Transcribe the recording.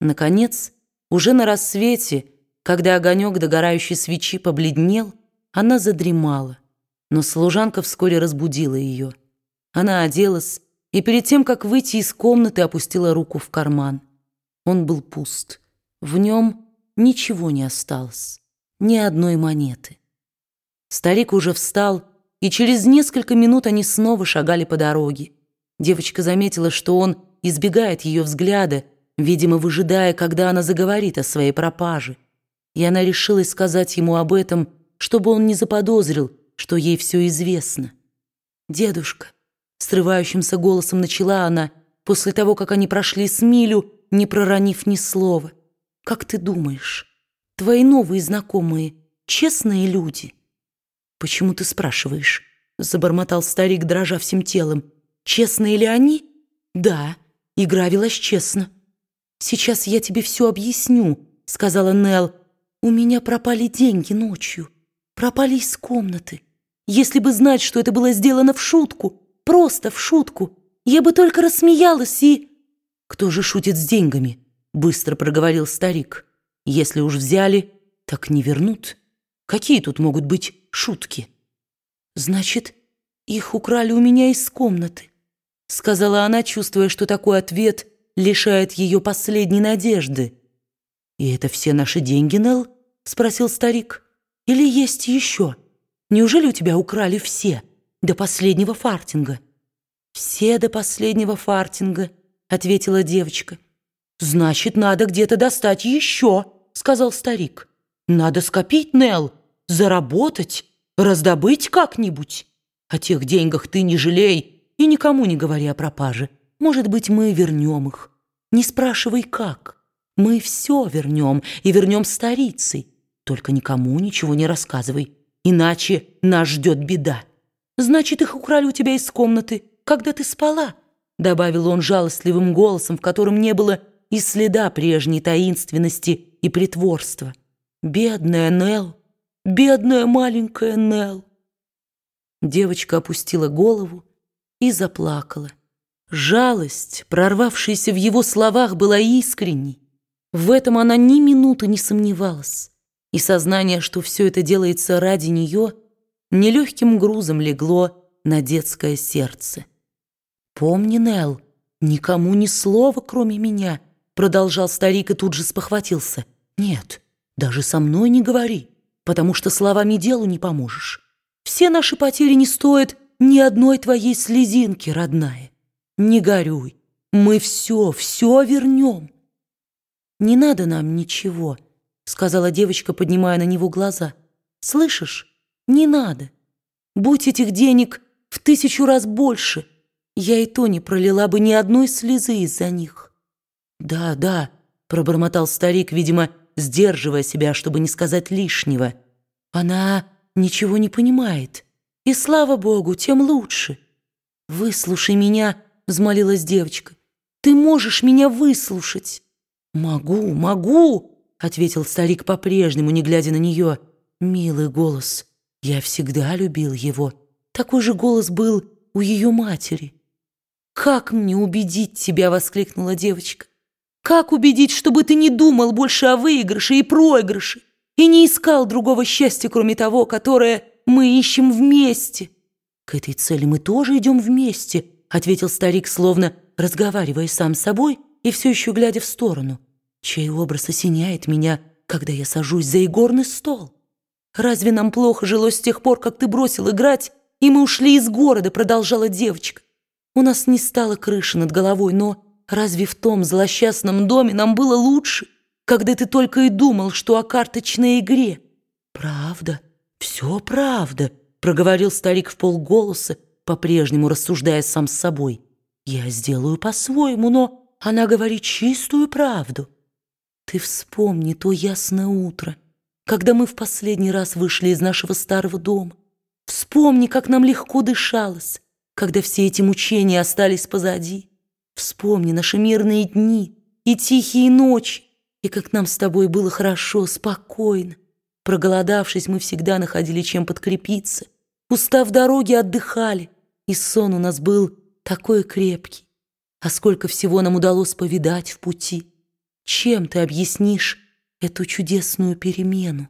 Наконец, уже на рассвете, когда огонек догорающей свечи побледнел, она задремала, но служанка вскоре разбудила ее. Она оделась и перед тем, как выйти из комнаты, опустила руку в карман. Он был пуст. В нем ничего не осталось, ни одной монеты. Старик уже встал, и через несколько минут они снова шагали по дороге. Девочка заметила, что он избегает ее взгляда, видимо, выжидая, когда она заговорит о своей пропаже. И она решилась сказать ему об этом, чтобы он не заподозрил, что ей все известно. «Дедушка», — срывающимся голосом начала она, после того, как они прошли с милю, не проронив ни слова, «как ты думаешь, твои новые знакомые честные люди?» «Почему ты спрашиваешь?» — забормотал старик, дрожа всем телом. «Честные ли они?» «Да, игра велась честно». «Сейчас я тебе все объясню», — сказала Нелл. «У меня пропали деньги ночью. Пропали из комнаты. Если бы знать, что это было сделано в шутку, просто в шутку, я бы только рассмеялась и...» «Кто же шутит с деньгами?» — быстро проговорил старик. «Если уж взяли, так не вернут. Какие тут могут быть шутки?» «Значит, их украли у меня из комнаты», — сказала она, чувствуя, что такой ответ лишает ее последней надежды. «И это все наши деньги, Нелл?» — спросил старик. «Или есть еще? Неужели у тебя украли все, до последнего фартинга?» «Все до последнего фартинга», — ответила девочка. «Значит, надо где-то достать еще», — сказал старик. «Надо скопить, Нелл, заработать, раздобыть как-нибудь. О тех деньгах ты не жалей и никому не говори о пропаже. Может быть, мы вернем их. Не спрашивай, как. Мы все вернем и вернем старицей. Только никому ничего не рассказывай, иначе нас ждет беда. Значит, их украли у тебя из комнаты, когда ты спала, добавил он жалостливым голосом, в котором не было и следа прежней таинственности и притворства. Бедная Нелл, бедная маленькая Нелл. Девочка опустила голову и заплакала. Жалость, прорвавшаяся в его словах, была искренней. В этом она ни минуты не сомневалась. И сознание, что все это делается ради нее, нелегким грузом легло на детское сердце. «Помни, Нелл, никому ни слова, кроме меня», продолжал старик и тут же спохватился. «Нет, даже со мной не говори, потому что словами делу не поможешь. Все наши потери не стоят ни одной твоей слезинки, родная. Не горюй, мы все, все вернем. Не надо нам ничего, сказала девочка, поднимая на него глаза. Слышишь, не надо. Будь этих денег в тысячу раз больше, я и то не пролила бы ни одной слезы из-за них. Да, да, пробормотал старик, видимо, сдерживая себя, чтобы не сказать лишнего. Она ничего не понимает. И слава богу, тем лучше. Выслушай меня, взмолилась девочка. «Ты можешь меня выслушать?» «Могу, могу», — ответил старик по-прежнему, не глядя на нее. «Милый голос. Я всегда любил его. Такой же голос был у ее матери». «Как мне убедить тебя?» — воскликнула девочка. «Как убедить, чтобы ты не думал больше о выигрыше и проигрыше и не искал другого счастья, кроме того, которое мы ищем вместе?» «К этой цели мы тоже идем вместе», ответил старик, словно разговаривая сам с собой и все еще глядя в сторону, чей образ осеняет меня, когда я сажусь за игорный стол. Разве нам плохо жилось с тех пор, как ты бросил играть, и мы ушли из города, продолжала девочка. У нас не стало крыши над головой, но разве в том злосчастном доме нам было лучше, когда ты только и думал, что о карточной игре? Правда, все правда, проговорил старик в полголоса, по-прежнему рассуждая сам с собой. «Я сделаю по-своему, но она говорит чистую правду. Ты вспомни то ясное утро, когда мы в последний раз вышли из нашего старого дома. Вспомни, как нам легко дышалось, когда все эти мучения остались позади. Вспомни наши мирные дни и тихие ночи, и как нам с тобой было хорошо, спокойно. Проголодавшись, мы всегда находили чем подкрепиться. Устав дороги, отдыхали — и сон у нас был такой крепкий. А сколько всего нам удалось повидать в пути. Чем ты объяснишь эту чудесную перемену?